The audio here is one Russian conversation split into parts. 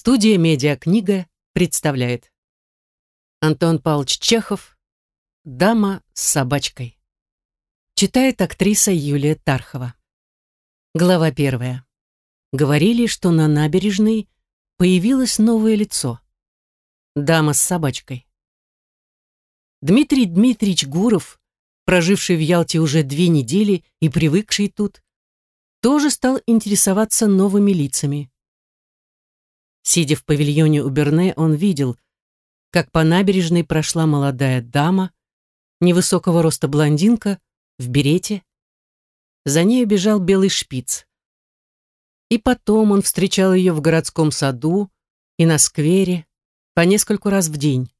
Студия «Медиакнига» представляет Антон Павлович Чехов «Дама с собачкой». Читает актриса Юлия Тархова. Глава первая. Говорили, что на набережной появилось новое лицо. Дама с собачкой. Дмитрий Дмитриевич Гуров, проживший в Ялте уже две недели и привыкший тут, тоже стал интересоваться новыми лицами. Сидя в павильоне у Берне, он видел, как по набережной прошла молодая дама, невысокого роста блондинка, в берете. За ней бежал белый шпиц. И потом он встречал ее в городском саду и на сквере по нескольку раз в день.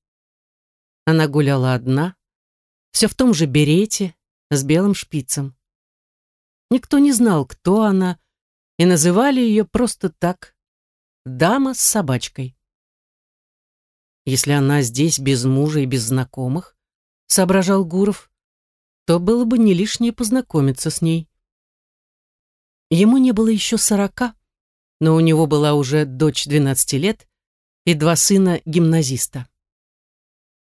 Она гуляла одна, все в том же берете, с белым шпицем. Никто не знал, кто она, и называли ее просто так дама с собачкой. Если она здесь без мужа и без знакомых, соображал Гуров, то было бы не лишнее познакомиться с ней. Ему не было еще сорока, но у него была уже дочь 12 лет и два сына гимназиста.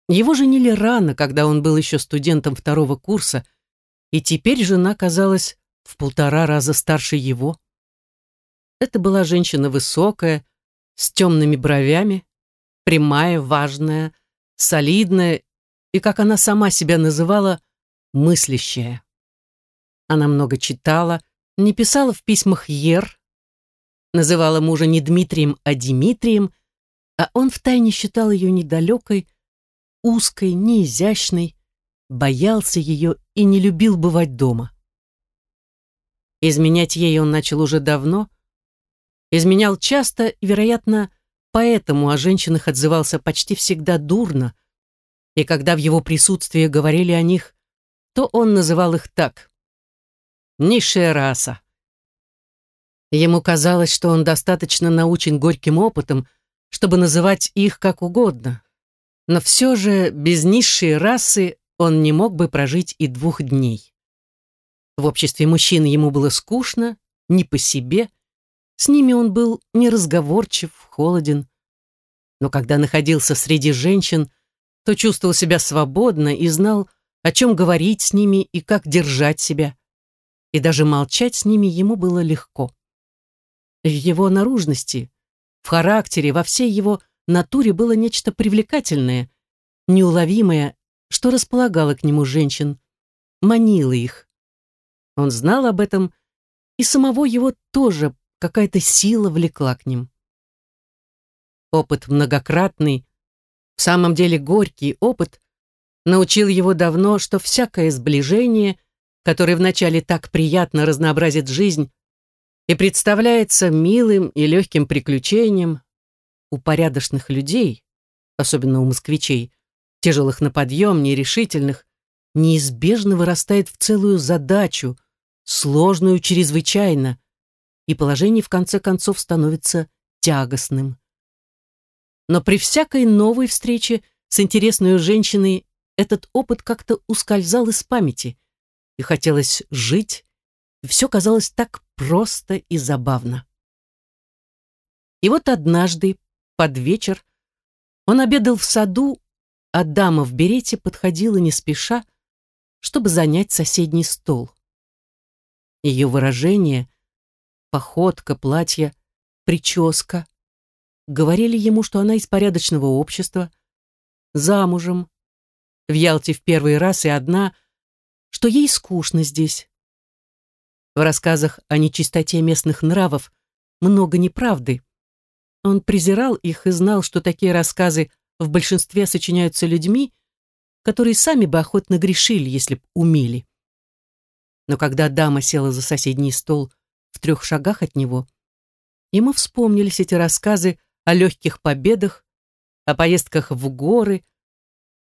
Его женили рано, когда он был еще студентом второго курса, и теперь жена казалась в полтора раза старше его. Это была женщина высокая, с темными бровями, прямая, важная, солидная и, как она сама себя называла, мыслящая. Она много читала, не писала в письмах «ер», называла мужа не Дмитрием, а Димитрием, а он втайне считал ее недалекой, узкой, неизящной, боялся ее и не любил бывать дома. Изменять ей он начал уже давно, изменял часто вероятно, поэтому о женщинах отзывался почти всегда дурно, и когда в его присутствии говорили о них, то он называл их так. «Низшая раса». Ему казалось, что он достаточно научен горьким опытом, чтобы называть их как угодно. Но все же без низшей расы он не мог бы прожить и двух дней. В обществе мужчин ему было скучно, не по себе, с ними он был неразговорчив, холоден. Но когда находился среди женщин, то чувствовал себя свободно и знал, о чем говорить с ними и как держать себя. И даже молчать с ними ему было легко. В его наружности, в характере, во всей его натуре было нечто привлекательное, неуловимое, что располагало к нему женщин, манило их. Он знал об этом, и самого его тоже какая-то сила влекла к ним. Опыт многократный, в самом деле горький опыт, научил его давно, что всякое сближение, которое вначале так приятно разнообразит жизнь и представляется милым и легким приключением, у порядочных людей, особенно у москвичей, тяжелых на подъем, нерешительных, неизбежно вырастает в целую задачу, сложную чрезвычайно, и положение в конце концов становится тягостным. Но при всякой новой встрече с интересной женщиной этот опыт как-то ускользал из памяти, и хотелось жить, и все казалось так просто и забавно. И вот однажды, под вечер, он обедал в саду, а дама в берете подходила не спеша, чтобы занять соседний стол. Ее выражение — походка, платье, прическа. Говорили ему, что она из порядочного общества, замужем, в Ялте в первый раз и одна, что ей скучно здесь. В рассказах о нечистоте местных нравов много неправды. Он презирал их и знал, что такие рассказы в большинстве сочиняются людьми, которые сами бы охотно грешили, если б умели. Но когда дама села за соседний стол в трех шагах от него, ему вспомнились эти рассказы о легких победах, о поездках в горы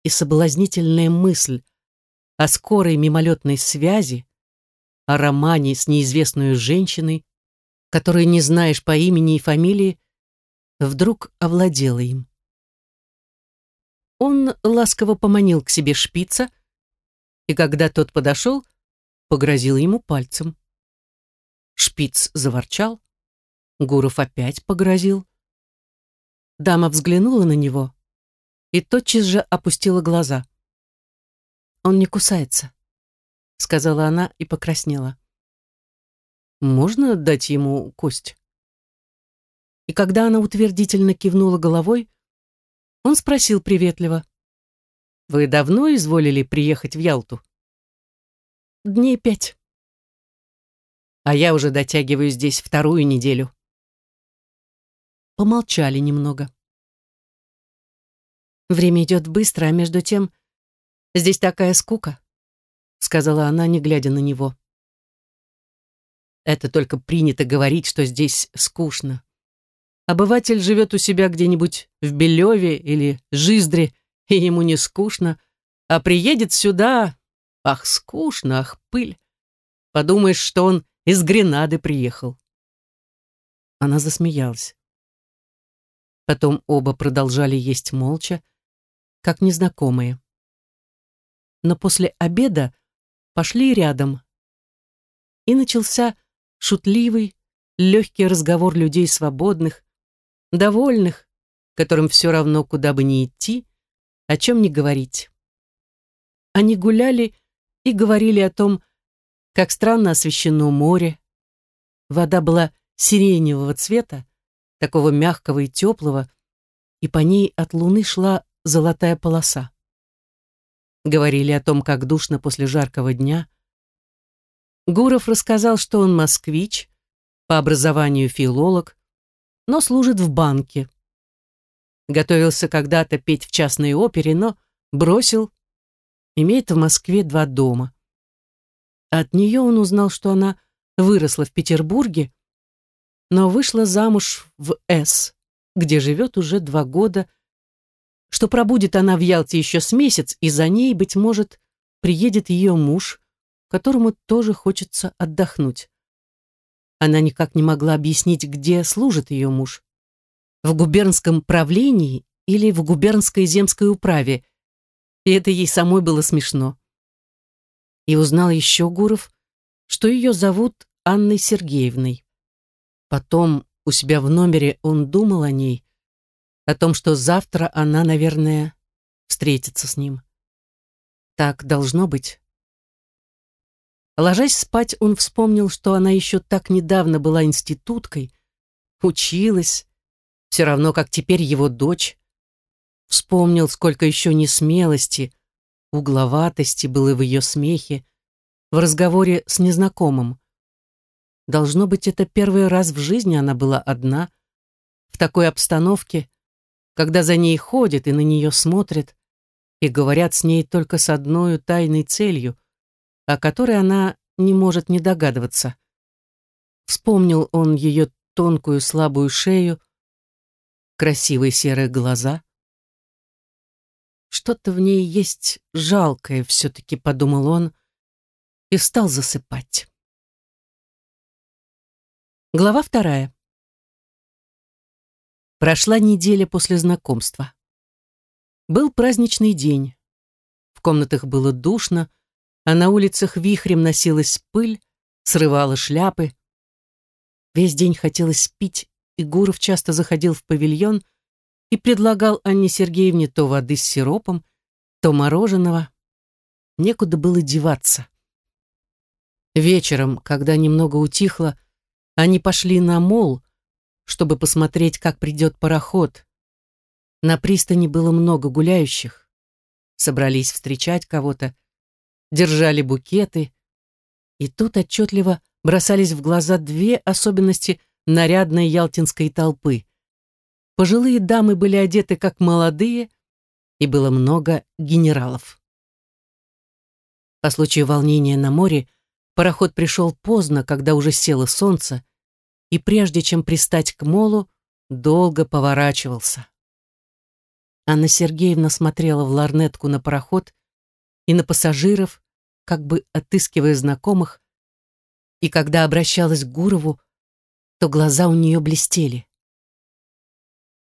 и соблазнительная мысль о скорой мимолетной связи, о романе с неизвестной женщиной, которую не знаешь по имени и фамилии, вдруг овладела им. Он ласково поманил к себе шпица, и когда тот подошел, погрозил ему пальцем. Шпиц заворчал. Гуров опять погрозил. дама взглянула на него и тотчас же опустила глаза. «Он не кусается», — сказала она и покраснела. «Можно дать ему кость?» И когда она утвердительно кивнула головой, он спросил приветливо. «Вы давно изволили приехать в Ялту?» «Дней пять». «А я уже дотягиваю здесь вторую неделю». Помолчали немного. «Время идет быстро, а между тем здесь такая скука», сказала она, не глядя на него. «Это только принято говорить, что здесь скучно», Обыватель живет у себя где-нибудь в Белеве или Жиздре, и ему не скучно, а приедет сюда, ах, скучно, ах, пыль. Подумаешь, что он из Гренады приехал. Она засмеялась. Потом оба продолжали есть молча, как незнакомые. Но после обеда пошли рядом. И начался шутливый, легкий разговор людей свободных, довольных, которым все равно, куда бы ни идти, о чем не говорить. Они гуляли и говорили о том, как странно освещено море. Вода была сиреневого цвета, такого мягкого и теплого, и по ней от луны шла золотая полоса. Говорили о том, как душно после жаркого дня. Гуров рассказал, что он москвич, по образованию филолог, но служит в банке. Готовился когда-то петь в частной опере, но бросил. Имеет в Москве два дома. От нее он узнал, что она выросла в Петербурге, но вышла замуж в С, где живет уже два года, что пробудет она в Ялте еще с месяц, и за ней, быть может, приедет ее муж, которому тоже хочется отдохнуть. Она никак не могла объяснить, где служит ее муж. В губернском правлении или в губернской земской управе. И это ей самой было смешно. И узнал еще Гуров, что ее зовут Анной Сергеевной. Потом у себя в номере он думал о ней, о том, что завтра она, наверное, встретится с ним. Так должно быть. Ложась спать, он вспомнил, что она еще так недавно была институткой, училась, все равно, как теперь его дочь. Вспомнил, сколько еще несмелости, угловатости было в ее смехе, в разговоре с незнакомым. Должно быть, это первый раз в жизни она была одна, в такой обстановке, когда за ней ходят и на нее смотрят, и говорят с ней только с одной тайной целью — о которой она не может не догадываться. Вспомнил он ее тонкую слабую шею, красивые серые глаза. Что-то в ней есть жалкое все-таки, подумал он, и стал засыпать. Глава вторая. Прошла неделя после знакомства. Был праздничный день. В комнатах было душно, а на улицах вихрем носилась пыль, срывала шляпы. Весь день хотелось пить, и Гуров часто заходил в павильон и предлагал Анне Сергеевне то воды с сиропом, то мороженого. Некуда было деваться. Вечером, когда немного утихло, они пошли на мол, чтобы посмотреть, как придет пароход. На пристани было много гуляющих. Собрались встречать кого-то, держали букеты. И тут отчетливо бросались в глаза две особенности нарядной ялтинской толпы. Пожилые дамы были одеты как молодые, и было много генералов. По случаю волнения на море пароход пришел поздно, когда уже село солнце, и прежде чем пристать к молу, долго поворачивался. Анна Сергеевна смотрела в ларнетку на пароход и на пассажиров, как бы отыскивая знакомых, и когда обращалась к Гурову, то глаза у нее блестели.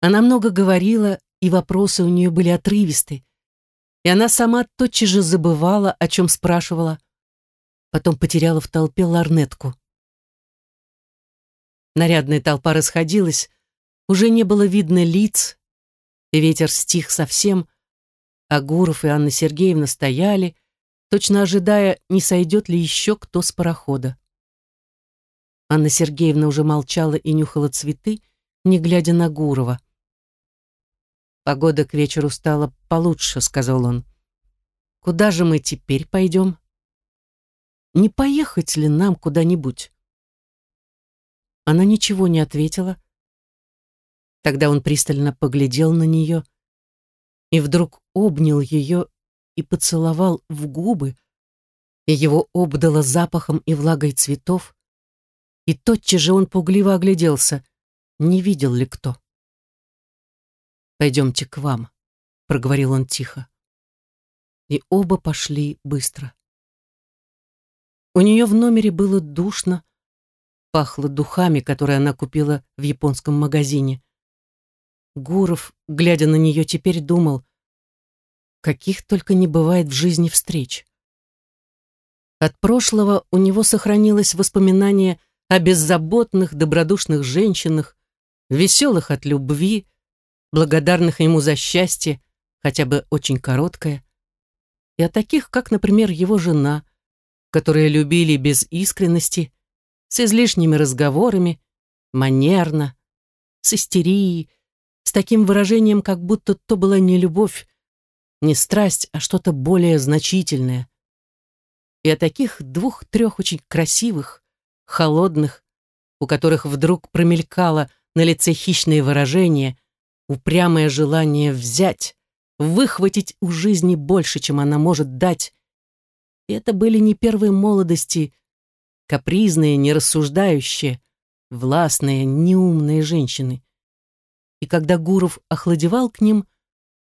Она много говорила, и вопросы у нее были отрывисты, и она сама тотчас же забывала, о чем спрашивала, потом потеряла в толпе ларнетку. Нарядная толпа расходилась, Уже не было видно лиц, и ветер стих совсем, а Гуров и Анна Сергеевна стояли, точно ожидая, не сойдет ли еще кто с парохода. Анна Сергеевна уже молчала и нюхала цветы, не глядя на Гурова. «Погода к вечеру стала получше», — сказал он. «Куда же мы теперь пойдем? Не поехать ли нам куда-нибудь?» Она ничего не ответила. Тогда он пристально поглядел на нее и вдруг обнял ее и поцеловал в губы, и его обдало запахом и влагой цветов, и тотчас же он пугливо огляделся, не видел ли кто. «Пойдемте к вам», — проговорил он тихо. И оба пошли быстро. У нее в номере было душно, пахло духами, которые она купила в японском магазине. Гуров, глядя на нее, теперь думал, каких только не бывает в жизни встреч. От прошлого у него сохранилось воспоминание о беззаботных, добродушных женщинах, веселых от любви, благодарных ему за счастье, хотя бы очень короткое, и о таких, как, например, его жена, которые любили без искренности, с излишними разговорами, манерно, с истерией, с таким выражением, как будто то была не любовь, не страсть, а что-то более значительное. И о таких двух-трех очень красивых, холодных, у которых вдруг промелькало на лице хищное выражение, упрямое желание взять, выхватить у жизни больше, чем она может дать. И это были не первые молодости, капризные, нерассуждающие, властные, неумные женщины и когда Гуров охладевал к ним,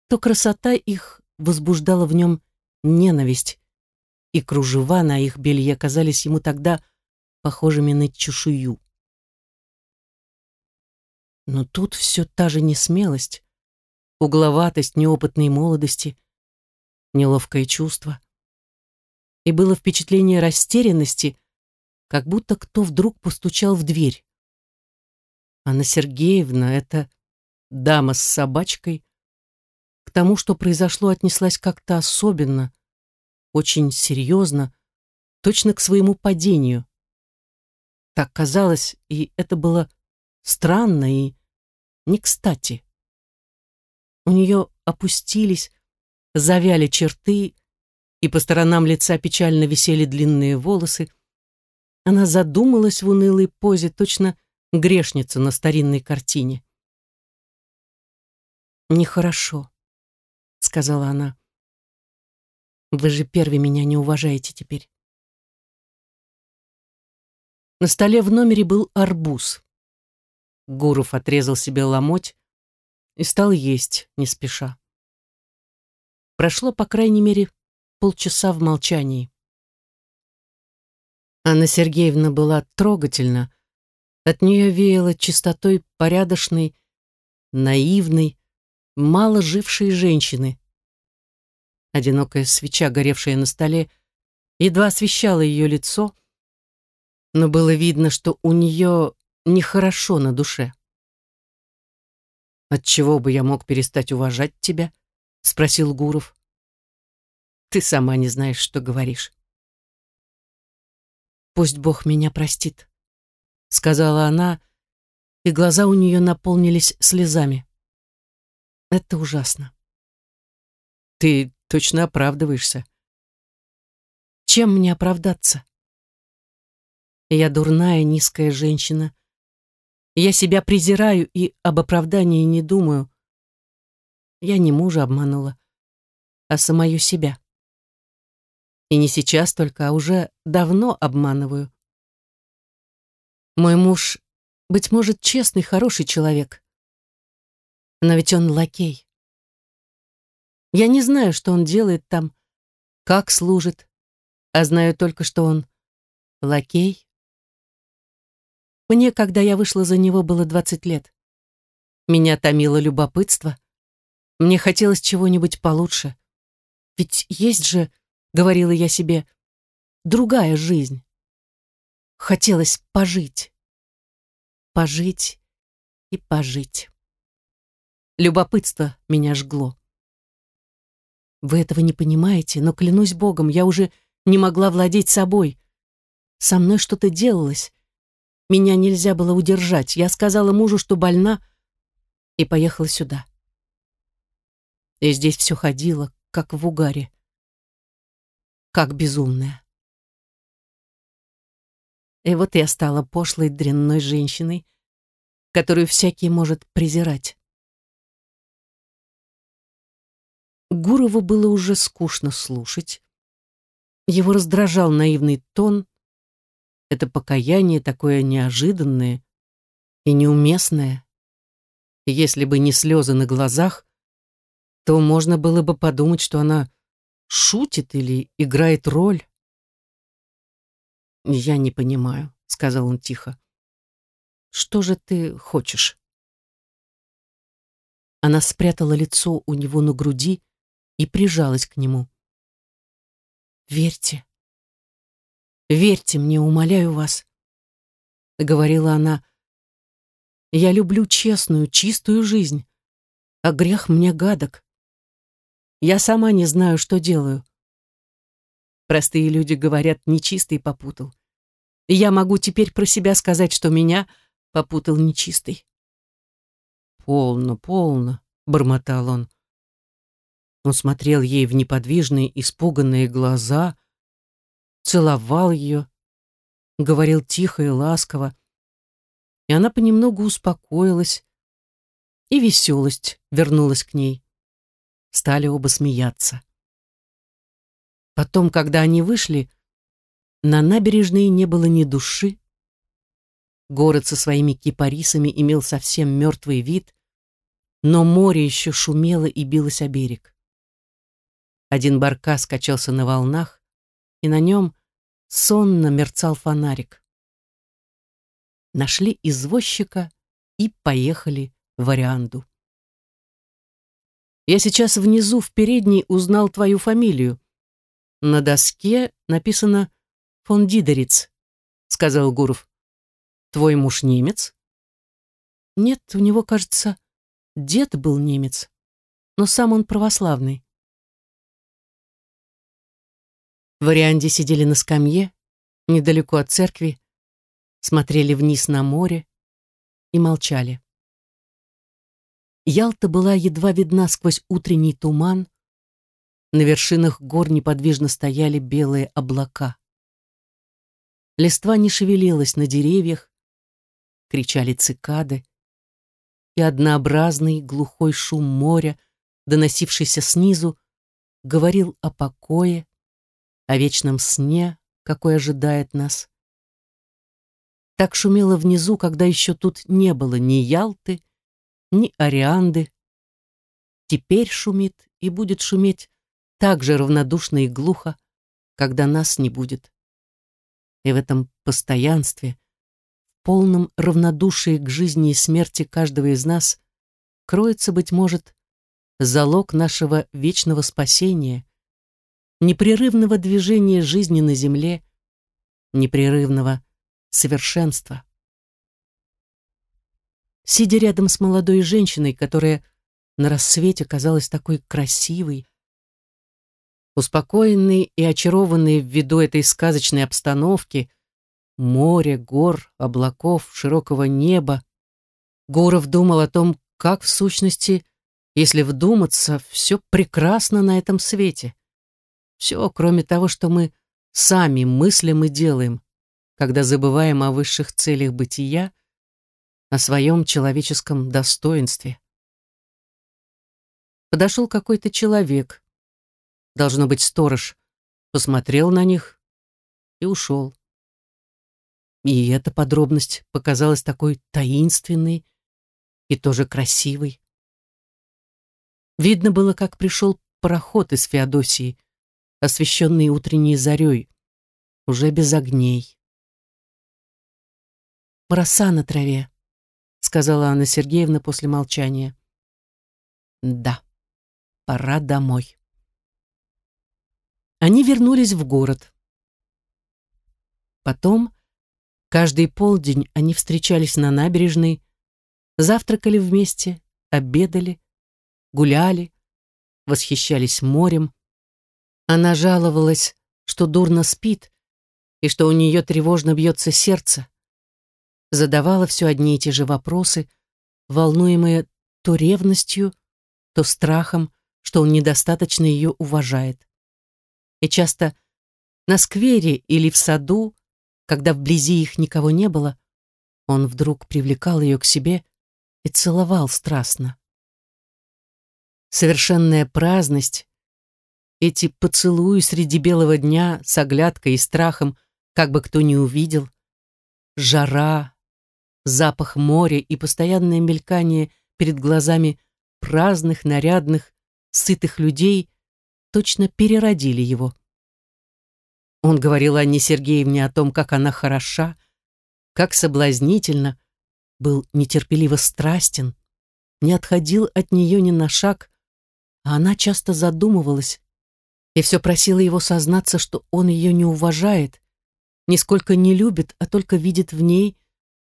то красота их возбуждала в нем ненависть, и кружева на их белье казались ему тогда похожими на чешую. Но тут все та же несмелость, угловатость неопытной молодости, неловкое чувство. И было впечатление растерянности, как будто кто вдруг постучал в дверь. Анна Сергеевна, это дама с собачкой, к тому, что произошло, отнеслась как-то особенно, очень серьезно, точно к своему падению. Так казалось, и это было странно и не кстати. У нее опустились, завяли черты, и по сторонам лица печально висели длинные волосы. Она задумалась в унылой позе, точно грешница на старинной картине. «Нехорошо», — сказала она. «Вы же первый меня не уважаете теперь». На столе в номере был арбуз. Гуров отрезал себе ломоть и стал есть, не спеша. Прошло, по крайней мере, полчаса в молчании. Анна Сергеевна была трогательна. От нее веяло чистотой порядочной, наивной, мало жившие женщины. Одинокая свеча, горевшая на столе, едва освещала ее лицо, но было видно, что у нее нехорошо на душе. «Отчего бы я мог перестать уважать тебя?» — спросил Гуров. «Ты сама не знаешь, что говоришь». «Пусть Бог меня простит», — сказала она, и глаза у нее наполнились слезами. Это ужасно. Ты точно оправдываешься. Чем мне оправдаться? Я дурная, низкая женщина. Я себя презираю и об оправдании не думаю. Я не мужа обманула, а самую себя. И не сейчас только, а уже давно обманываю. Мой муж, быть может, честный, хороший человек. Но ведь он лакей. Я не знаю, что он делает там, как служит, а знаю только, что он лакей. Мне, когда я вышла за него, было 20 лет. Меня томило любопытство. Мне хотелось чего-нибудь получше. Ведь есть же, говорила я себе, другая жизнь. Хотелось пожить. Пожить и пожить. Любопытство меня жгло. Вы этого не понимаете, но клянусь Богом, я уже не могла владеть собой. Со мной что-то делалось. Меня нельзя было удержать. Я сказала мужу, что больна, и поехала сюда. И здесь все ходило, как в угаре. Как безумная. И вот я стала пошлой дрянной женщиной, которую всякий может презирать. Гурову было уже скучно слушать. Его раздражал наивный тон, это покаяние такое неожиданное и неуместное. Если бы не слезы на глазах, то можно было бы подумать, что она шутит или играет роль. «Я не понимаю», — сказал он тихо. «Что же ты хочешь?» Она спрятала лицо у него на груди и прижалась к нему. «Верьте, верьте мне, умоляю вас», — говорила она. «Я люблю честную, чистую жизнь, а грех мне гадок. Я сама не знаю, что делаю. Простые люди говорят, нечистый попутал. Я могу теперь про себя сказать, что меня попутал нечистый. «Полно, полно», — бормотал он. Он смотрел ей в неподвижные, испуганные глаза, целовал ее, говорил тихо и ласково, и она понемногу успокоилась, и веселость вернулась к ней. Стали оба смеяться. Потом, когда они вышли, на набережной не было ни души. Город со своими кипарисами имел совсем мертвый вид, но море еще шумело и билось о берег. Один барка скачался на волнах, и на нем сонно мерцал фонарик. Нашли извозчика и поехали в Арианду. Я сейчас внизу в передней узнал твою фамилию. На доске написано «Фон Дидериц», — сказал Гуров. Твой муж немец? Нет, у него, кажется, дед был немец, но сам он православный. В Орианде сидели на скамье, недалеко от церкви, смотрели вниз на море и молчали. Ялта была едва видна сквозь утренний туман, на вершинах гор неподвижно стояли белые облака. Листва не шевелилась на деревьях, кричали цикады, и однообразный глухой шум моря, доносившийся снизу, говорил о покое, о вечном сне, какой ожидает нас. Так шумело внизу, когда еще тут не было ни Ялты, ни Орианды. Теперь шумит и будет шуметь так же равнодушно и глухо, когда нас не будет. И в этом постоянстве, в полном равнодушии к жизни и смерти каждого из нас, кроется, быть может, залог нашего вечного спасения, непрерывного движения жизни на земле, непрерывного совершенства. Сидя рядом с молодой женщиной, которая на рассвете казалась такой красивой, успокоенный и очарованный ввиду этой сказочной обстановки, моря, гор, облаков, широкого неба, Гуров думал о том, как в сущности, если вдуматься, все прекрасно на этом свете. Все, кроме того, что мы сами мыслим и делаем, когда забываем о высших целях бытия, о своем человеческом достоинстве. Подошел какой-то человек, должно быть сторож, посмотрел на них и ушел. И эта подробность показалась такой таинственной и тоже красивой. Видно было, как пришел пароход из Феодосии, освещенный утренней зарей, уже без огней. «Роса на траве», — сказала Анна Сергеевна после молчания. «Да, пора домой». Они вернулись в город. Потом, каждый полдень они встречались на набережной, завтракали вместе, обедали, гуляли, восхищались морем. Она жаловалась, что дурно спит и что у нее тревожно бьется сердце. Задавала все одни и те же вопросы, волнуемые то ревностью, то страхом, что он недостаточно ее уважает. И часто на сквере или в саду, когда вблизи их никого не было, он вдруг привлекал ее к себе и целовал страстно. Совершенная праздность, эти поцелуи среди белого дня с оглядкой и страхом, как бы кто ни увидел, жара, запах моря и постоянное мелькание перед глазами праздных, нарядных, сытых людей точно переродили его. Он говорил Анне Сергеевне о том, как она хороша, как соблазнительно, был нетерпеливо страстен, не отходил от нее ни на шаг, а она часто задумывалась и все просила его сознаться, что он ее не уважает, нисколько не любит, а только видит в ней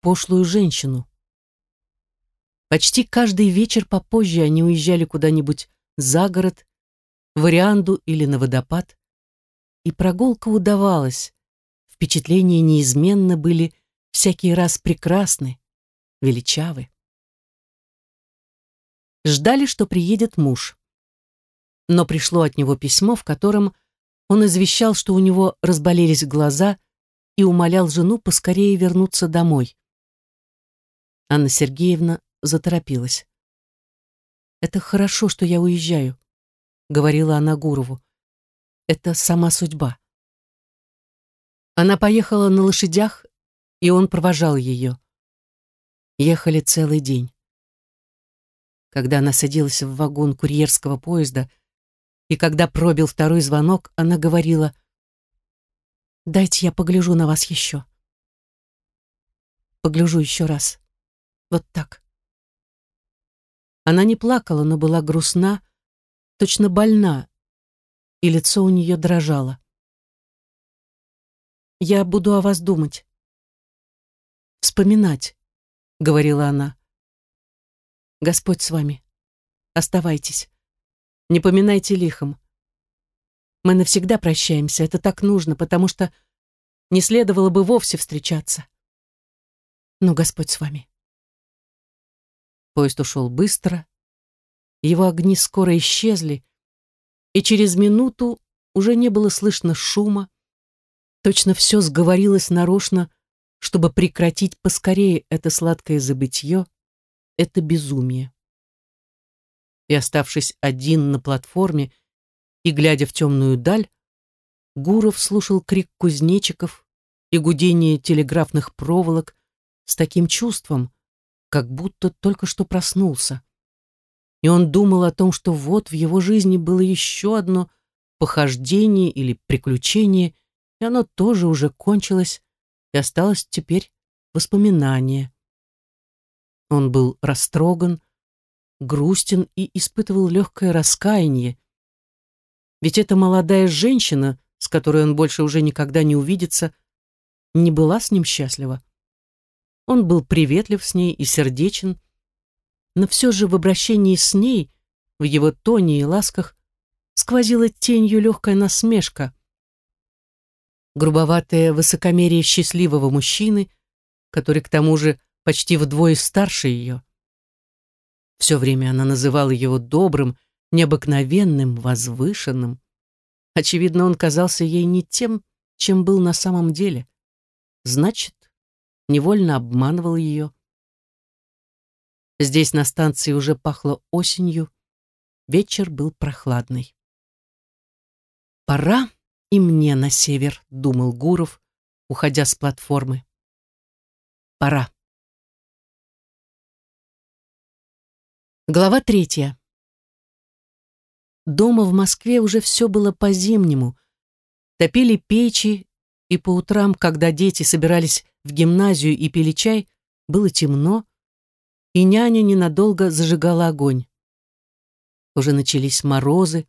пошлую женщину. Почти каждый вечер попозже они уезжали куда-нибудь за город, в Орианду или на водопад, и прогулка удавалась. Впечатления неизменно были всякий раз прекрасны, величавы. Ждали, что приедет муж. Но пришло от него письмо, в котором он извещал, что у него разболелись глаза и умолял жену поскорее вернуться домой. Анна Сергеевна заторопилась. «Это хорошо, что я уезжаю», — говорила она Гурову. «Это сама судьба». Она поехала на лошадях, и он провожал ее. Ехали целый день. Когда она садилась в вагон курьерского поезда, и когда пробил второй звонок, она говорила, «Дайте я погляжу на вас еще». Погляжу еще раз. Вот так. Она не плакала, но была грустна, точно больна, и лицо у нее дрожало. «Я буду о вас думать. Вспоминать», — говорила она. «Господь с вами. Оставайтесь. Не поминайте лихом. Мы навсегда прощаемся, это так нужно, потому что не следовало бы вовсе встречаться. Но Господь с вами». Поезд ушел быстро, его огни скоро исчезли, и через минуту уже не было слышно шума, точно все сговорилось нарочно, чтобы прекратить поскорее это сладкое забытье, это безумие. И оставшись один на платформе и глядя в темную даль, Гуров слушал крик кузнечиков и гудение телеграфных проволок с таким чувством, как будто только что проснулся. И он думал о том, что вот в его жизни было еще одно похождение или приключение, и оно тоже уже кончилось, и осталось теперь воспоминание. Он был растроган, грустен и испытывал легкое раскаяние. Ведь эта молодая женщина, с которой он больше уже никогда не увидится, не была с ним счастлива. Он был приветлив с ней и сердечен, но все же в обращении с ней, в его тоне и ласках, сквозила тенью легкая насмешка. Грубоватое высокомерие счастливого мужчины, который к тому же почти вдвое старше ее. Все время она называла его добрым, необыкновенным, возвышенным. Очевидно, он казался ей не тем, чем был на самом деле. Значит, невольно обманывал ее. Здесь на станции уже пахло осенью, вечер был прохладный. «Пора и мне на север», — думал Гуров, уходя с платформы. «Пора». Глава третья. Дома в Москве уже все было по-зимнему. Топили печи, и по утрам, когда дети собирались в гимназию и пили чай, было темно, и няня ненадолго зажигала огонь. Уже начались морозы.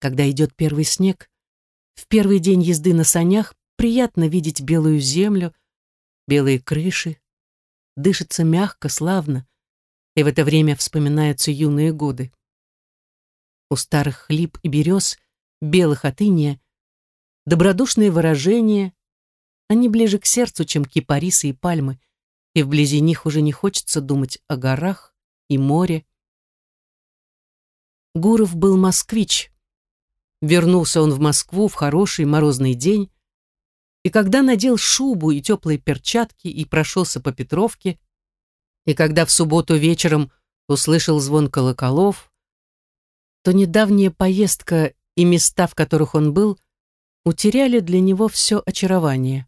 Когда идет первый снег, в первый день езды на санях приятно видеть белую землю, белые крыши, дышится мягко, славно, и в это время вспоминаются юные годы. У старых лип и берез, белых от иния, добродушные выражения, они ближе к сердцу, чем кипарисы и пальмы, и вблизи них уже не хочется думать о горах и море. Гуров был москвич. Вернулся он в Москву в хороший морозный день, и когда надел шубу и теплые перчатки и прошелся по Петровке, и когда в субботу вечером услышал звон колоколов, то недавняя поездка и места, в которых он был, утеряли для него все очарование.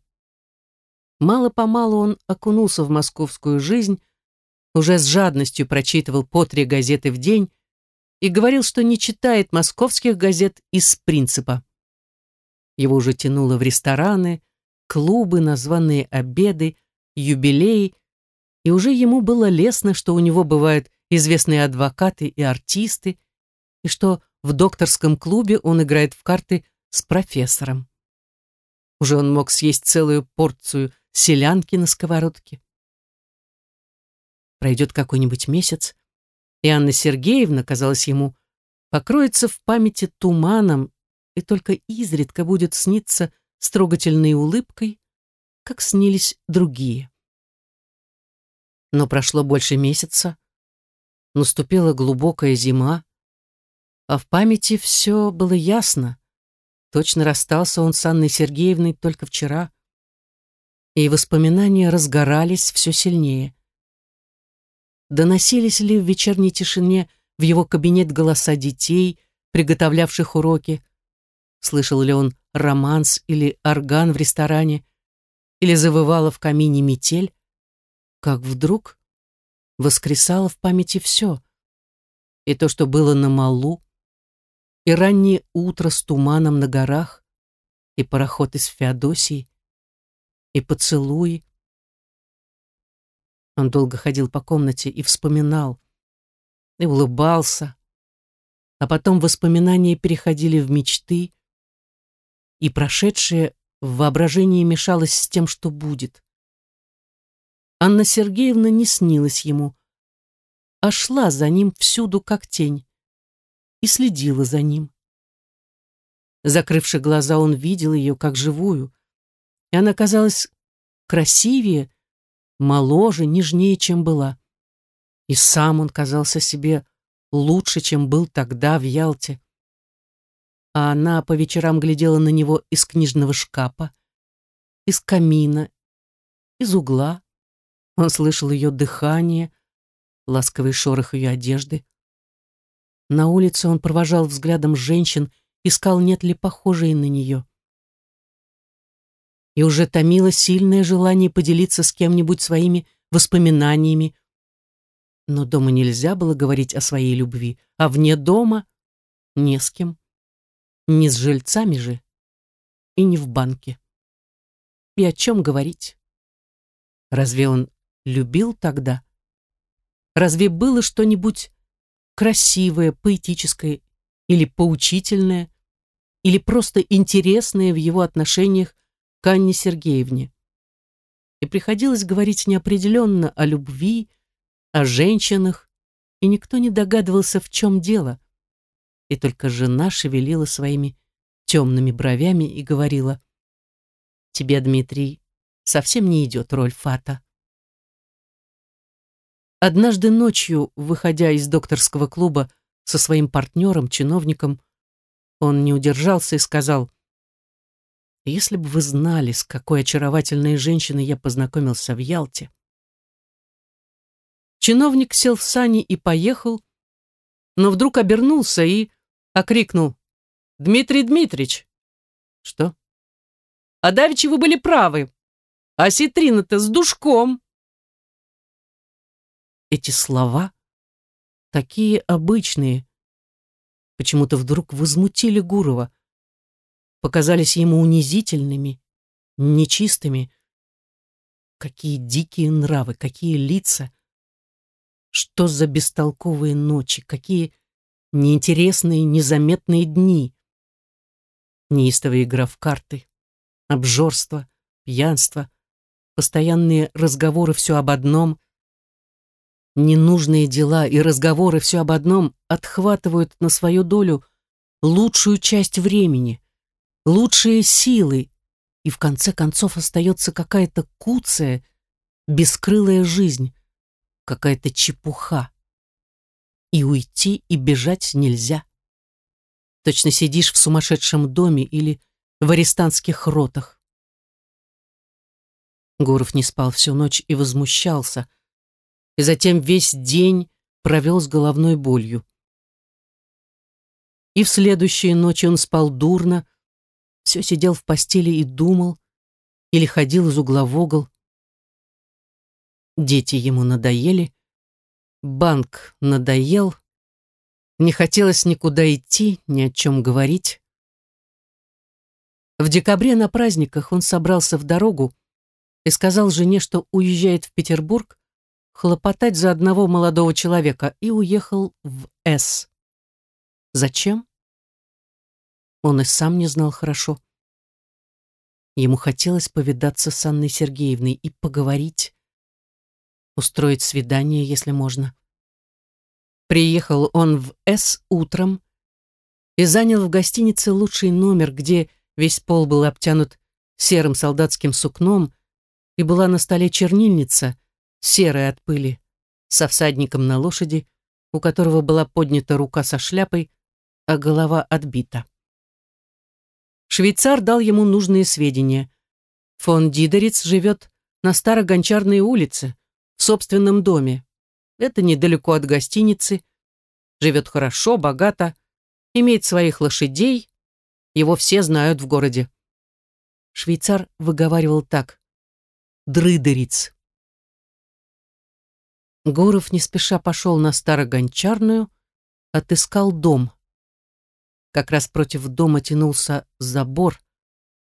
Мало-помалу он окунулся в московскую жизнь, уже с жадностью прочитывал по три газеты в день и говорил, что не читает московских газет из принципа. Его уже тянуло в рестораны, клубы, названные обеды, юбилеи, и уже ему было лестно, что у него бывают известные адвокаты и артисты, и что в докторском клубе он играет в карты с профессором. Уже он мог съесть целую порцию селянки на сковородке. Пройдет какой-нибудь месяц, и Анна Сергеевна, казалось ему, покроется в памяти туманом и только изредка будет сниться с трогательной улыбкой, как снились другие. Но прошло больше месяца, наступила глубокая зима, а в памяти все было ясно. Точно расстался он с Анной Сергеевной только вчера, и воспоминания разгорались все сильнее. Доносились ли в вечерней тишине в его кабинет голоса детей, приготовлявших уроки? Слышал ли он романс или орган в ресторане? Или завывала в камине метель? Как вдруг воскресало в памяти все. И то, что было на малу, и раннее утро с туманом на горах, и пароход из Феодосии, и поцелуи. Он долго ходил по комнате и вспоминал, и улыбался, а потом воспоминания переходили в мечты, и прошедшее в воображении мешалось с тем, что будет. Анна Сергеевна не снилась ему, а шла за ним всюду, как тень, и следила за ним. Закрывши глаза, он видел ее как живую, и она казалась красивее, моложе, нежнее, чем была. И сам он казался себе лучше, чем был тогда в Ялте. А она по вечерам глядела на него из книжного шкафа, из камина, из угла. Он слышал ее дыхание, ласковый шорох ее одежды. На улице он провожал взглядом женщин, искал, нет ли похожей на нее и уже томило сильное желание поделиться с кем-нибудь своими воспоминаниями. Но дома нельзя было говорить о своей любви, а вне дома не с кем. Не с жильцами же и не в банке. И о чем говорить? Разве он любил тогда? Разве было что-нибудь красивое, поэтическое или поучительное, или просто интересное в его отношениях к Анне Сергеевне. И приходилось говорить неопределенно о любви, о женщинах, и никто не догадывался, в чем дело. И только жена шевелила своими темными бровями и говорила, «Тебе, Дмитрий, совсем не идет роль Фата». Однажды ночью, выходя из докторского клуба со своим партнером, чиновником, он не удержался и сказал, если бы вы знали, с какой очаровательной женщиной я познакомился в Ялте. Чиновник сел в сани и поехал, но вдруг обернулся и окрикнул. «Дмитрий Дмитриевич!» «Что?» «А давеча вы были правы. А Ситрина-то с душком!» Эти слова, такие обычные, почему-то вдруг возмутили Гурова показались ему унизительными, нечистыми. Какие дикие нравы, какие лица! Что за бестолковые ночи, какие неинтересные, незаметные дни! Неистовая игра в карты, обжорство, пьянство, постоянные разговоры все об одном. Ненужные дела и разговоры все об одном отхватывают на свою долю лучшую часть времени, лучшие силы, и в конце концов остается какая-то куцая, бескрылая жизнь, какая-то чепуха. И уйти, и бежать нельзя. Точно сидишь в сумасшедшем доме или в арестантских ротах. Гуров не спал всю ночь и возмущался, и затем весь день провел с головной болью. И в следующие ночи он спал дурно, все сидел в постели и думал, или ходил из угла в угол. Дети ему надоели, банк надоел, не хотелось никуда идти, ни о чем говорить. В декабре на праздниках он собрался в дорогу и сказал жене, что уезжает в Петербург хлопотать за одного молодого человека и уехал в С. Зачем? Он и сам не знал хорошо. Ему хотелось повидаться с Анной Сергеевной и поговорить, устроить свидание, если можно. Приехал он в С утром и занял в гостинице лучший номер, где весь пол был обтянут серым солдатским сукном и была на столе чернильница, серая от пыли, со всадником на лошади, у которого была поднята рука со шляпой, а голова отбита. Швейцар дал ему нужные сведения. Фон Дидериц живет на Старогончарной улице, в собственном доме. Это недалеко от гостиницы. Живет хорошо, богато, имеет своих лошадей. Его все знают в городе. Швейцар выговаривал так. Дрыдериц. Гуров не спеша пошел на Старогончарную, отыскал дом. Как раз против дома тянулся забор,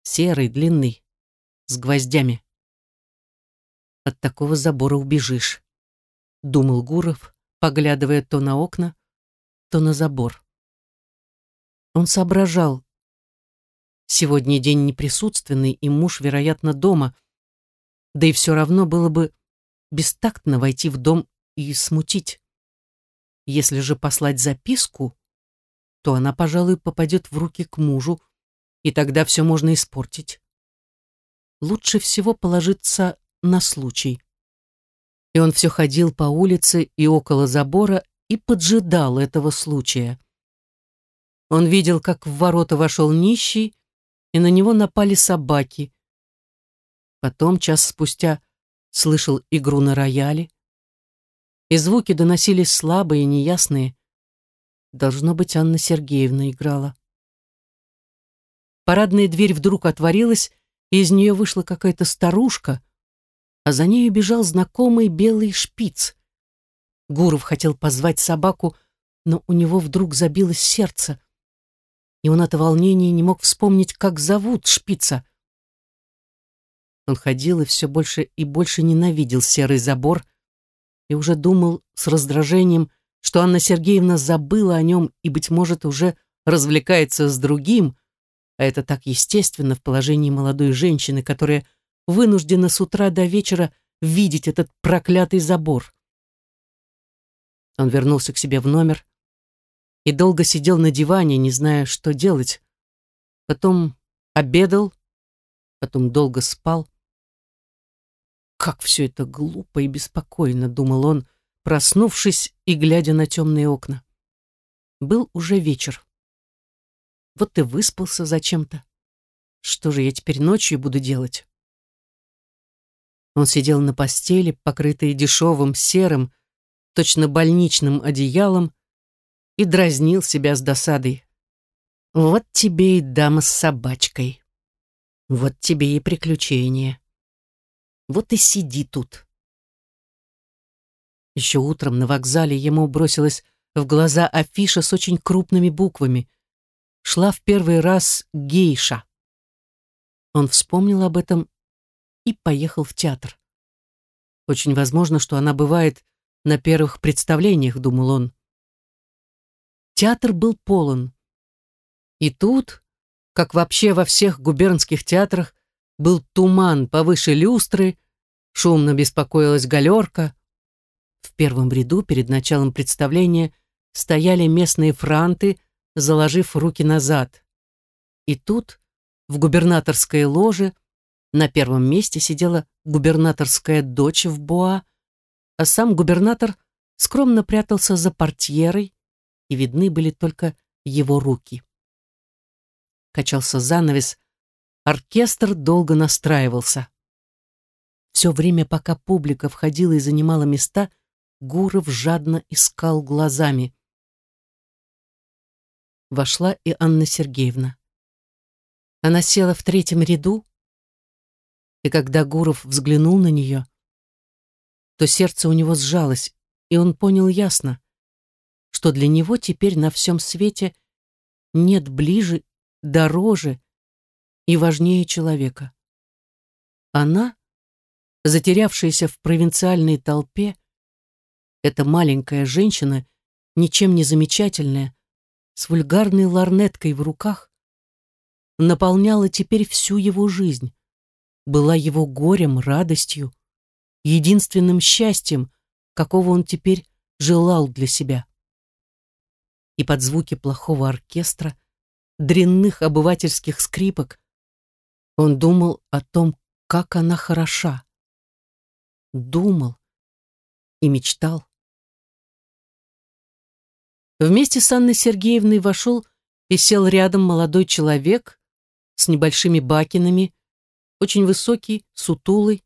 серый, длинный, с гвоздями. От такого забора убежишь думал Гуров, поглядывая то на окна, то на забор. Он соображал. Сегодня день неприсутственный, и муж, вероятно, дома. Да и все равно было бы бестактно войти в дом и смутить. Если же послать записку, то она, пожалуй, попадет в руки к мужу, и тогда все можно испортить. Лучше всего положиться на случай и он все ходил по улице и около забора и поджидал этого случая. Он видел, как в ворота вошел нищий, и на него напали собаки. Потом, час спустя, слышал игру на рояле, и звуки доносились слабые, неясные. Должно быть, Анна Сергеевна играла. Парадная дверь вдруг отворилась, и из нее вышла какая-то старушка, а за нею бежал знакомый белый шпиц. Гуров хотел позвать собаку, но у него вдруг забилось сердце, и он от волнения не мог вспомнить, как зовут шпица. Он ходил и все больше и больше ненавидел серый забор и уже думал с раздражением, что Анна Сергеевна забыла о нем и, быть может, уже развлекается с другим, а это так естественно в положении молодой женщины, которая вынуждена с утра до вечера видеть этот проклятый забор. Он вернулся к себе в номер и долго сидел на диване, не зная, что делать. Потом обедал, потом долго спал. Как все это глупо и беспокойно, думал он, проснувшись и глядя на темные окна. Был уже вечер. Вот и выспался зачем-то. Что же я теперь ночью буду делать? Он сидел на постели, покрытой дешевым серым, точно больничным одеялом, и дразнил себя с досадой. Вот тебе и дама с собачкой. Вот тебе и приключение. Вот и сиди тут. Еще утром на вокзале ему бросилась в глаза афиша с очень крупными буквами. Шла в первый раз гейша. Он вспомнил об этом и поехал в театр. Очень возможно, что она бывает на первых представлениях, думал он. Театр был полон. И тут, как вообще во всех губернских театрах, был туман повыше люстры, шумно беспокоилась галерка. В первом ряду перед началом представления стояли местные франты, заложив руки назад. И тут, в губернаторской ложе, на первом месте сидела губернаторская дочь в боа, а сам губернатор скромно прятался за портьерой, и видны были только его руки. Качался занавес, оркестр долго настраивался. Все время, пока публика входила и занимала места, Гуров жадно искал глазами. Вошла и Анна Сергеевна. Она села в третьем ряду, и когда Гуров взглянул на нее, то сердце у него сжалось, и он понял ясно, что для него теперь на всем свете нет ближе, дороже и важнее человека. Она, затерявшаяся в провинциальной толпе, эта маленькая женщина, ничем не замечательная, с вульгарной ларнеткой в руках, наполняла теперь всю его жизнь, была его горем, радостью, единственным счастьем, какого он теперь желал для себя. И под звуки плохого оркестра, дрянных обывательских скрипок, он думал о том, как она хороша. Думал и мечтал. Вместе с Анной Сергеевной вошел и сел рядом молодой человек с небольшими бакинами, очень высокий, сутулый.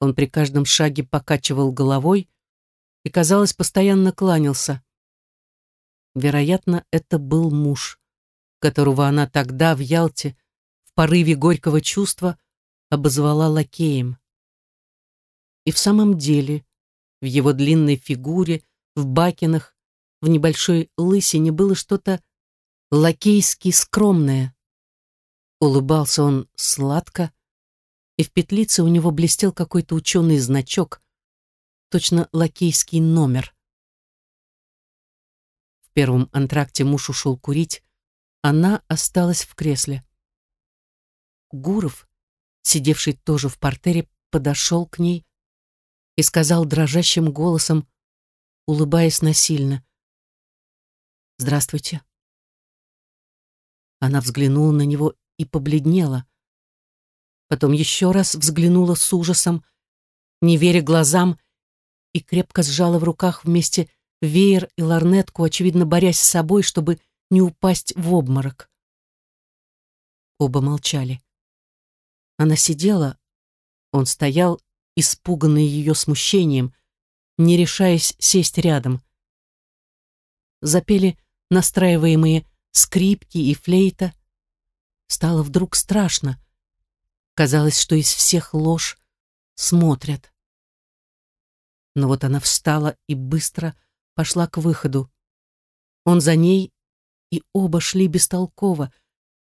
Он при каждом шаге покачивал головой и, казалось, постоянно кланялся. Вероятно, это был муж, которого она тогда в Ялте порыве горького чувства обозвала лакеем. И в самом деле, в его длинной фигуре, в бакинах, в небольшой лысине было что-то лакейски скромное. Улыбался он сладко, и в петлице у него блестел какой-то ученый значок, точно лакейский номер. В первом антракте муж ушел курить, она осталась в кресле. Гуров, сидевший тоже в портере, подошел к ней и сказал дрожащим голосом, улыбаясь насильно, «Здравствуйте». Она взглянула на него и побледнела. Потом еще раз взглянула с ужасом, не веря глазам, и крепко сжала в руках вместе веер и ларнетку, очевидно, борясь с собой, чтобы не упасть в обморок. Оба молчали. Она сидела, он стоял, испуганный ее смущением, не решаясь сесть рядом. Запели настраиваемые скрипки и флейта. Стало вдруг страшно. Казалось, что из всех ложь смотрят. Но вот она встала и быстро пошла к выходу. Он за ней, и оба шли бестолково,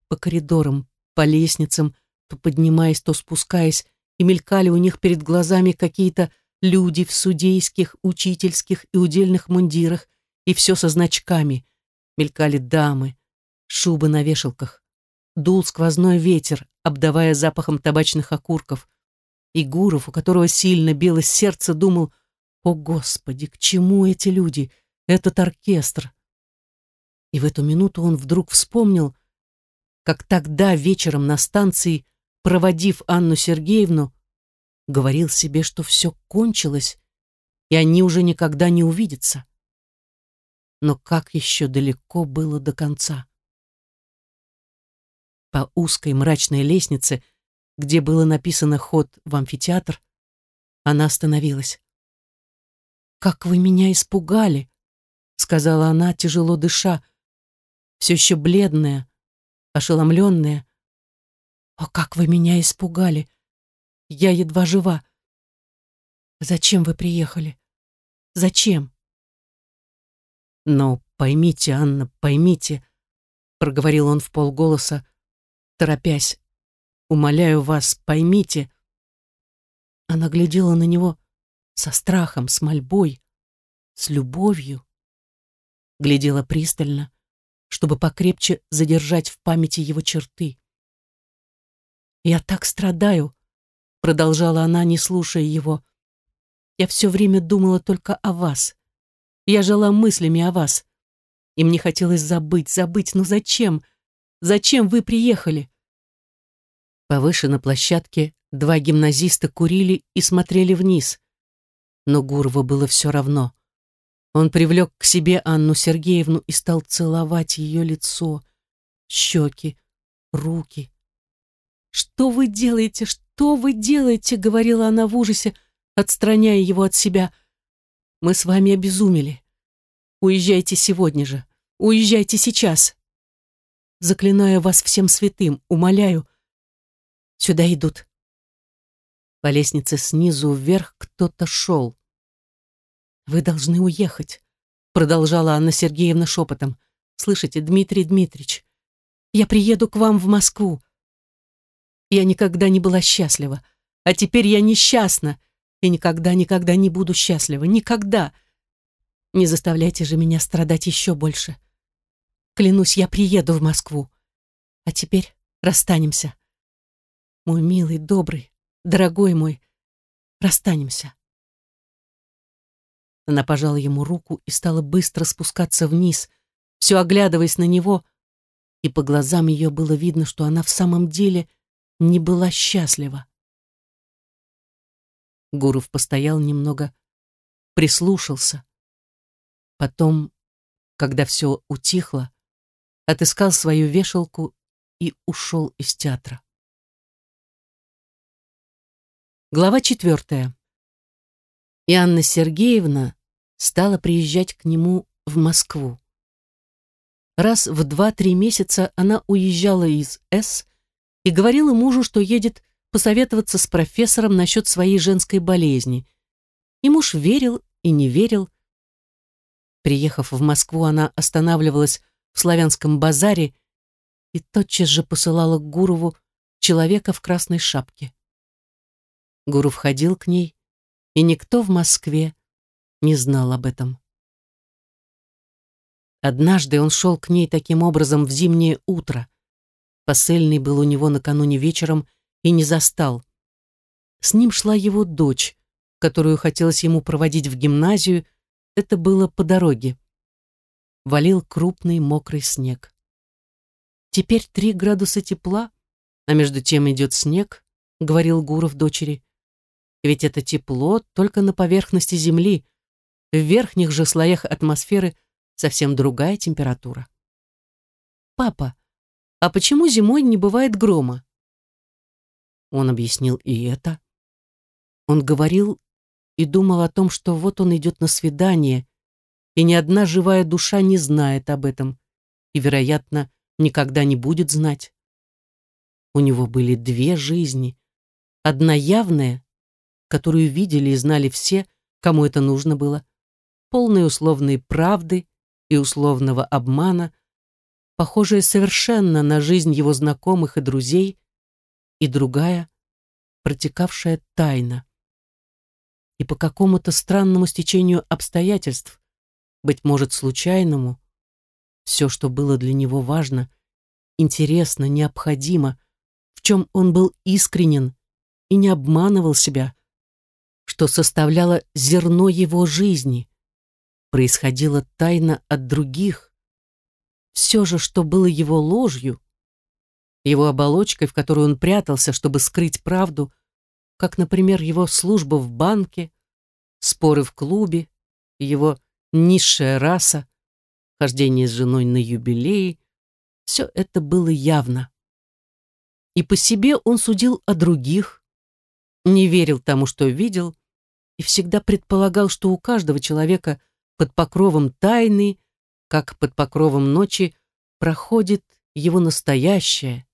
по коридорам, по лестницам, то поднимаясь, то спускаясь, и мелькали у них перед глазами какие-то люди в судейских, учительских и удельных мундирах, и все со значками. Мелькали дамы, шубы на вешалках. Дул сквозной ветер, обдавая запахом табачных окурков. И Гуров, у которого сильно билось сердце, думал, «О, Господи, к чему эти люди, этот оркестр?» И в эту минуту он вдруг вспомнил, как тогда вечером на станции, проводив Анну Сергеевну, говорил себе, что все кончилось, и они уже никогда не увидятся но как еще далеко было до конца. По узкой мрачной лестнице, где было написано «Ход в амфитеатр», она остановилась. «Как вы меня испугали!» — сказала она, тяжело дыша, все еще бледная, ошеломленная. «О, как вы меня испугали! Я едва жива! Зачем вы приехали? Зачем?» «Но поймите, Анна, поймите», — проговорил он в полголоса, торопясь. «Умоляю вас, поймите». Она глядела на него со страхом, с мольбой, с любовью. Глядела пристально, чтобы покрепче задержать в памяти его черты. «Я так страдаю», — продолжала она, не слушая его. Я все время думала только о вас. Я жила мыслями о вас. И мне хотелось забыть, забыть, но зачем? Зачем вы приехали?» Повыше на площадке два гимназиста курили и смотрели вниз. Но Гурову было все равно. Он привлек к себе Анну Сергеевну и стал целовать ее лицо, щеки, руки. «Что вы делаете? Что вы делаете?» — говорила она в ужасе, отстраняя его от себя. «Мы с вами обезумели. Уезжайте сегодня же. Уезжайте сейчас. Заклинаю вас всем святым, умоляю. Сюда идут». По лестнице снизу вверх кто-то шел. «Вы должны уехать», — продолжала Анна Сергеевна шепотом. «Слышите, Дмитрий Дмитриевич, я приеду к вам в Москву. Я никогда не была счастлива, а теперь я несчастна и никогда-никогда не буду счастлива. Никогда. Не заставляйте же меня страдать еще больше. Клянусь, я приеду в Москву. А теперь расстанемся. Мой милый, добрый, дорогой мой, расстанемся. Она пожала ему руку и стала быстро спускаться вниз, все оглядываясь на него, и по глазам ее было видно, что она в самом деле не была счастлива. Гуров постоял немного, прислушался. Потом, когда все утихло, отыскал свою вешалку и ушел из театра. Глава четвертая. И Анна Сергеевна стала приезжать к нему в Москву. Раз в два-три месяца она уезжала из С и говорила мужу, что едет посоветоваться с профессором насчет своей женской болезни. И муж верил и не верил. Приехав в Москву, она останавливалась в славянском базаре и тотчас же посылала к Гурову человека в красной шапке. Гуров ходил к ней, и никто в Москве не знал об этом. Однажды он шел к ней таким образом в зимнее утро. Посыльный был у него накануне вечером и не застал. С ним шла его дочь, которую хотелось ему проводить в гимназию, это было по дороге. Валил крупный мокрый снег. Теперь три градуса тепла, а между тем идет снег, говорил Гуров дочери. Ведь это тепло только на поверхности земли, в верхних же слоях атмосферы – совсем другая температура. «Папа, а почему зимой не бывает грома?» Он объяснил и это. Он говорил и думал о том, что вот он идет на свидание, и ни одна живая душа не знает об этом, и, вероятно, никогда не будет знать. У него были две жизни. Одна явная, которую видели и знали все, кому это нужно было, полная условной правды и условного обмана, похожая совершенно на жизнь его знакомых и друзей, и другая, протекавшая тайна. И по какому-то странному стечению обстоятельств, быть может, случайному, все, что было для него важно, интересно, необходимо, в чем он был искренен и не обманывал себя, что составляло зерно его жизни, происходило тайно от других. Все же, что было его ложью, его оболочкой, в которой он прятался, чтобы скрыть правду, как, например, его служба в банке, споры в клубе, его низшая раса, хождение с женой на юбилеи, все это было явно. И по себе он судил о других, не верил тому, что видел, и всегда предполагал, что у каждого человека под покровом тайны, как под покровом ночи, проходит его настоящая,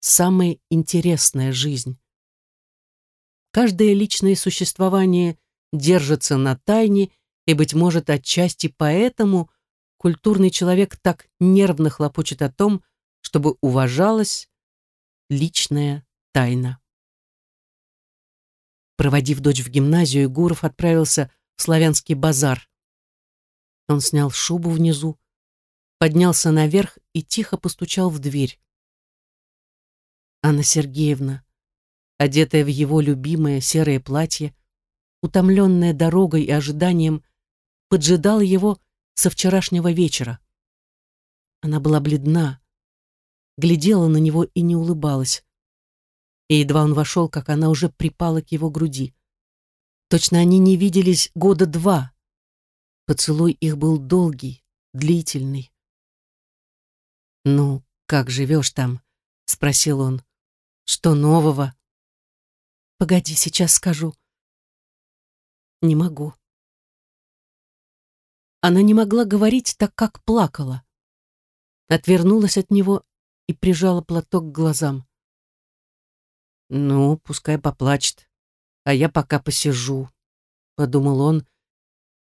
самая интересная жизнь. Каждое личное существование держится на тайне, и, быть может, отчасти поэтому культурный человек так нервно хлопочет о том, чтобы уважалась личная тайна. Проводив дочь в гимназию, Гуров отправился в славянский базар. Он снял шубу внизу, поднялся наверх и тихо постучал в дверь. Анна Сергеевна, одетая в его любимое серое платье, утомленная дорогой и ожиданием, поджидала его со вчерашнего вечера. Она была бледна, глядела на него и не улыбалась. И едва он вошел, как она уже припала к его груди. Точно они не виделись года два. Поцелуй их был долгий, длительный. «Ну, как живешь там?» — спросил он. «Что нового?» «Погоди, сейчас скажу». «Не могу». Она не могла говорить, так как плакала. Отвернулась от него и прижала платок к глазам. «Ну, пускай поплачет, а я пока посижу», — подумал он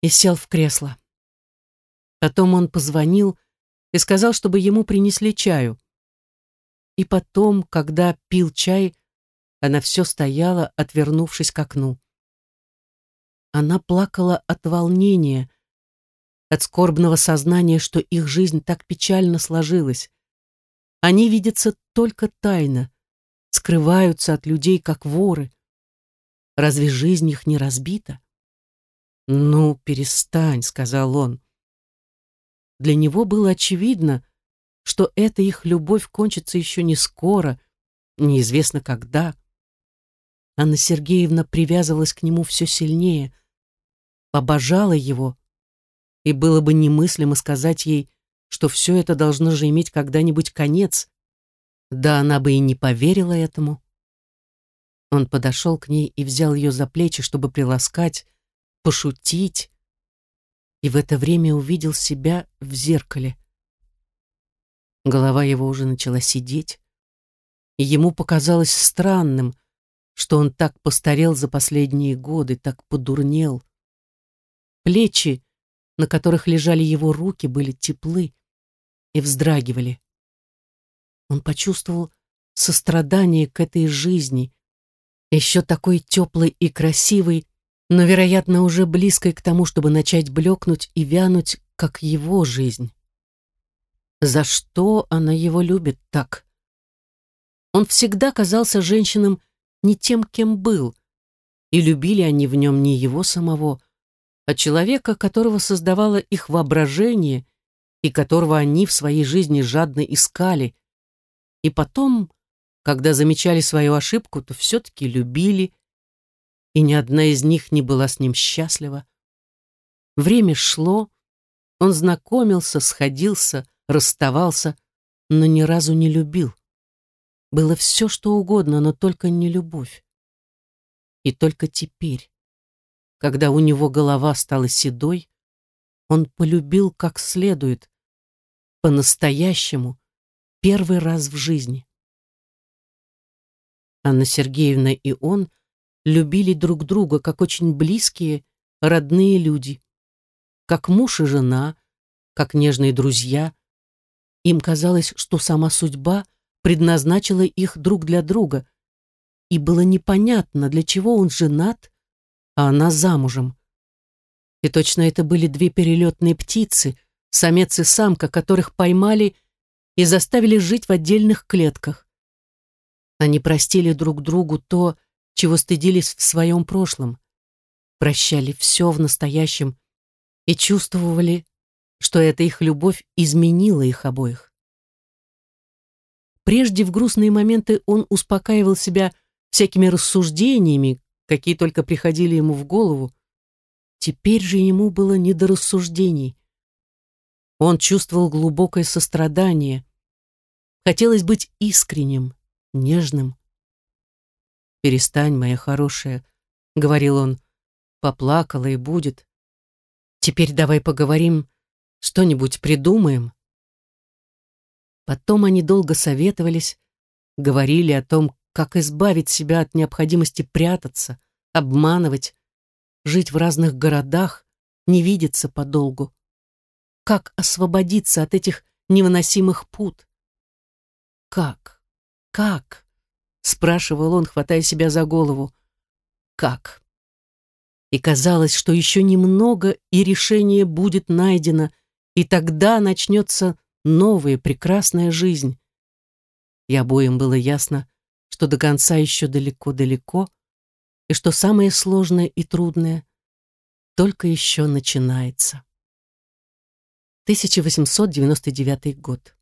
и сел в кресло. Потом он позвонил и сказал, чтобы ему принесли чаю. И потом, когда пил чай, она все стояла, отвернувшись к окну. Она плакала от волнения, от скорбного сознания, что их жизнь так печально сложилась. Они видятся только тайно, скрываются от людей, как воры. Разве жизнь их не разбита? «Ну, перестань», — сказал он. Для него было очевидно, что эта их любовь кончится еще не скоро, неизвестно когда. Анна Сергеевна привязывалась к нему все сильнее, обожала его, и было бы немыслимо сказать ей, что все это должно же иметь когда-нибудь конец. Да она бы и не поверила этому. Он подошел к ней и взял ее за плечи, чтобы приласкать, пошутить, и в это время увидел себя в зеркале. Голова его уже начала сидеть, и ему показалось странным, что он так постарел за последние годы, так подурнел. Плечи, на которых лежали его руки, были теплы и вздрагивали. Он почувствовал сострадание к этой жизни, еще такой теплой и красивой, но, вероятно, уже близкой к тому, чтобы начать блекнуть и вянуть, как его жизнь. За что она его любит так? Он всегда казался женщинам не тем, кем был, и любили они в нем не его самого, а человека, которого создавало их воображение и которого они в своей жизни жадно искали, и потом, когда замечали свою ошибку, то все-таки любили, и ни одна из них не была с ним счастлива. Время шло, он знакомился, сходился, расставался, но ни разу не любил. Было все, что угодно, но только не любовь. И только теперь, когда у него голова стала седой, он полюбил как следует, по-настоящему, первый раз в жизни. Анна Сергеевна и он любили друг друга как очень близкие, родные люди, как муж и жена, как нежные друзья. Им казалось, что сама судьба предназначила их друг для друга, и было непонятно, для чего он женат, а она замужем. И точно это были две перелетные птицы, самец и самка, которых поймали и заставили жить в отдельных клетках. Они простили друг другу то, чего стыдились в своем прошлом, прощали все в настоящем и чувствовали, что эта их любовь изменила их обоих. Прежде в грустные моменты он успокаивал себя всякими рассуждениями, какие только приходили ему в голову. Теперь же ему было не до рассуждений. Он чувствовал глубокое сострадание. Хотелось быть искренним, нежным. «Перестань, моя хорошая», — говорил он. «Поплакала и будет. Теперь давай поговорим, что-нибудь придумаем». Потом они долго советовались, говорили о том, как избавить себя от необходимости прятаться, обманывать, жить в разных городах, не видеться подолгу. Как освободиться от этих невыносимых пут? Как? Как? Спрашивал он, хватая себя за голову. Как? И казалось, что еще немного, и решение будет найдено, и тогда начнется новая прекрасная жизнь. И обоим было ясно, что до конца еще далеко-далеко, и что самое сложное и трудное только еще начинается. 1899 год.